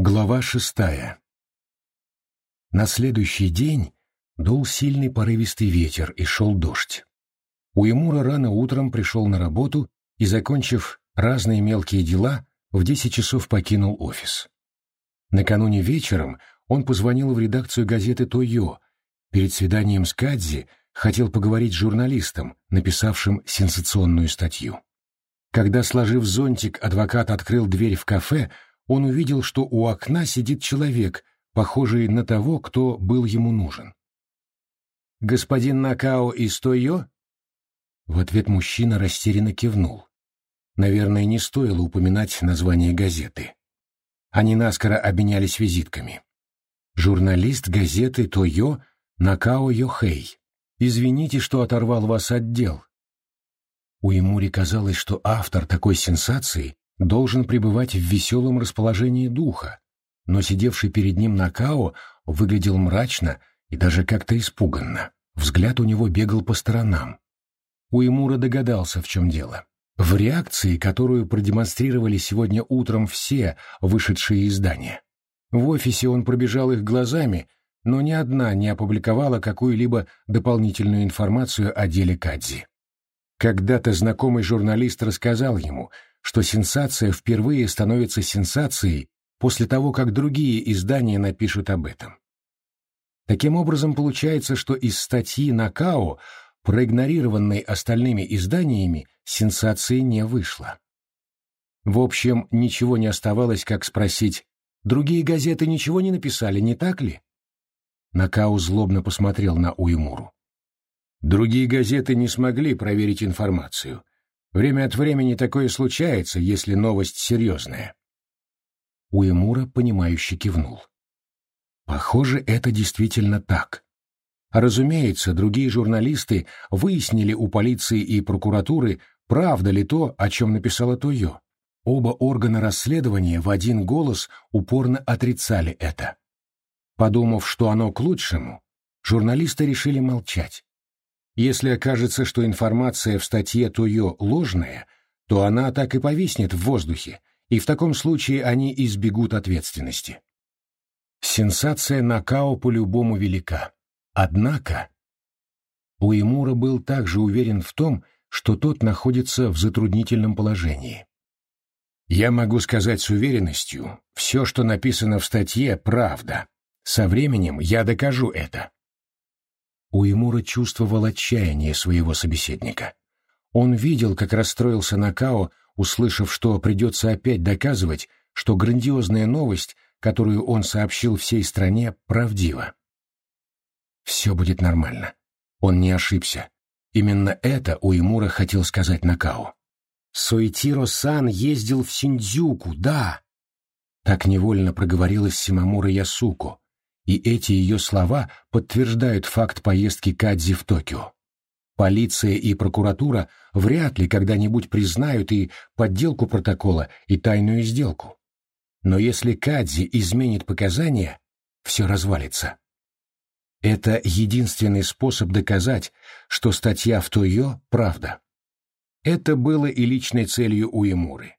Глава шестая На следующий день дул сильный порывистый ветер и шел дождь. Уэмура рано утром пришел на работу и, закончив разные мелкие дела, в десять часов покинул офис. Накануне вечером он позвонил в редакцию газеты «Тойо». Перед свиданием с Кадзи хотел поговорить с журналистом, написавшим сенсационную статью. Когда, сложив зонтик, адвокат открыл дверь в кафе, он увидел, что у окна сидит человек, похожий на того, кто был ему нужен. «Господин Накао из Тойо?» В ответ мужчина растерянно кивнул. Наверное, не стоило упоминать название газеты. Они наскоро обменялись визитками. Журналист газеты Тойо Накао Йохэй. Извините, что оторвал вас от дел. У Имури казалось, что автор такой сенсации должен пребывать в веселом расположении духа, но сидевший перед ним Накао выглядел мрачно и даже как-то испуганно. Взгляд у него бегал по сторонам. Уэмура догадался, в чем дело. В реакции, которую продемонстрировали сегодня утром все вышедшие из здания. В офисе он пробежал их глазами, но ни одна не опубликовала какую-либо дополнительную информацию о деле Кадзи. Когда-то знакомый журналист рассказал ему, что сенсация впервые становится сенсацией после того, как другие издания напишут об этом. Таким образом, получается, что из статьи Накао, проигнорированной остальными изданиями, сенсации не вышло. В общем, ничего не оставалось, как спросить, другие газеты ничего не написали, не так ли? Накао злобно посмотрел на Уэмуру. Другие газеты не смогли проверить информацию. Время от времени такое случается, если новость серьезная. Уэмура, понимающе кивнул. Похоже, это действительно так. Разумеется, другие журналисты выяснили у полиции и прокуратуры, правда ли то, о чем написала Тойо. Оба органа расследования в один голос упорно отрицали это. Подумав, что оно к лучшему, журналисты решили молчать. Если окажется, что информация в статье Тойо ложная, то она так и повиснет в воздухе, и в таком случае они избегут ответственности. Сенсация Накао по-любому велика. Однако Уэмура был также уверен в том, что тот находится в затруднительном положении. Я могу сказать с уверенностью, все, что написано в статье, правда. Со временем я докажу это. Уэмура чувствовал отчаяние своего собеседника. Он видел, как расстроился Накао, услышав, что придется опять доказывать, что грандиозная новость — которую он сообщил всей стране, правдива. Все будет нормально. Он не ошибся. Именно это Уэмура хотел сказать Накао. Суэтиро-сан ездил в Синдзюку, да. Так невольно проговорилась Симамура Ясуко, и эти ее слова подтверждают факт поездки Кадзи в Токио. Полиция и прокуратура вряд ли когда-нибудь признают и подделку протокола, и тайную сделку. Но если Кадзи изменит показания, все развалится. Это единственный способ доказать, что статья в Тойо — правда. Это было и личной целью Уэмуры.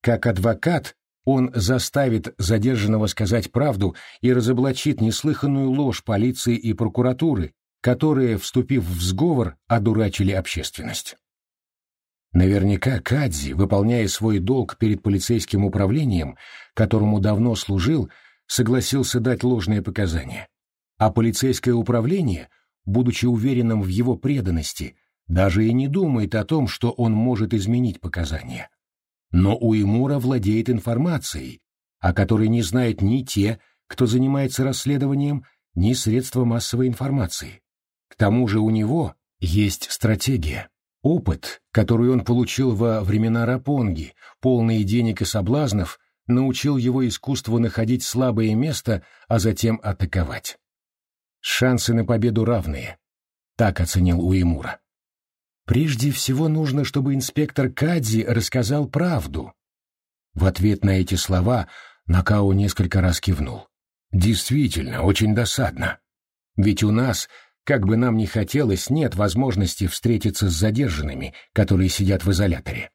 Как адвокат он заставит задержанного сказать правду и разоблачит неслыханную ложь полиции и прокуратуры, которые, вступив в сговор, одурачили общественность. Наверняка Кадзи, выполняя свой долг перед полицейским управлением, которому давно служил, согласился дать ложные показания. А полицейское управление, будучи уверенным в его преданности, даже и не думает о том, что он может изменить показания. Но Уэмура владеет информацией, о которой не знают ни те, кто занимается расследованием, ни средства массовой информации. К тому же у него есть стратегия. Опыт, который он получил во времена Рапонги, полные денег и соблазнов, научил его искусству находить слабое место, а затем атаковать. Шансы на победу равные, так оценил Уэмура. Прежде всего нужно, чтобы инспектор Кадзи рассказал правду. В ответ на эти слова Накао несколько раз кивнул. Действительно, очень досадно. Ведь у нас как бы нам ни хотелось, нет возможности встретиться с задержанными, которые сидят в изоляторе.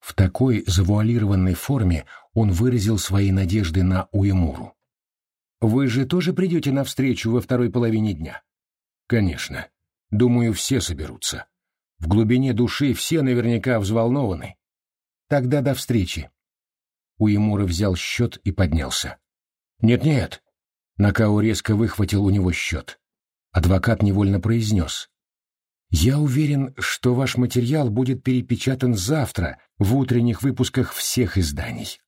В такой завуалированной форме он выразил свои надежды на Уэмуру. «Вы же тоже придете на встречу во второй половине дня?» «Конечно. Думаю, все соберутся. В глубине души все наверняка взволнованы. Тогда до встречи». Уэмура взял счет и поднялся. «Нет-нет». Накао резко выхватил у него счет. Адвокат невольно произнес. «Я уверен, что ваш материал будет перепечатан завтра в утренних выпусках всех изданий».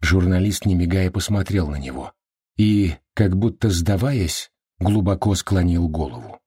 Журналист, не мигая, посмотрел на него и, как будто сдаваясь, глубоко склонил голову.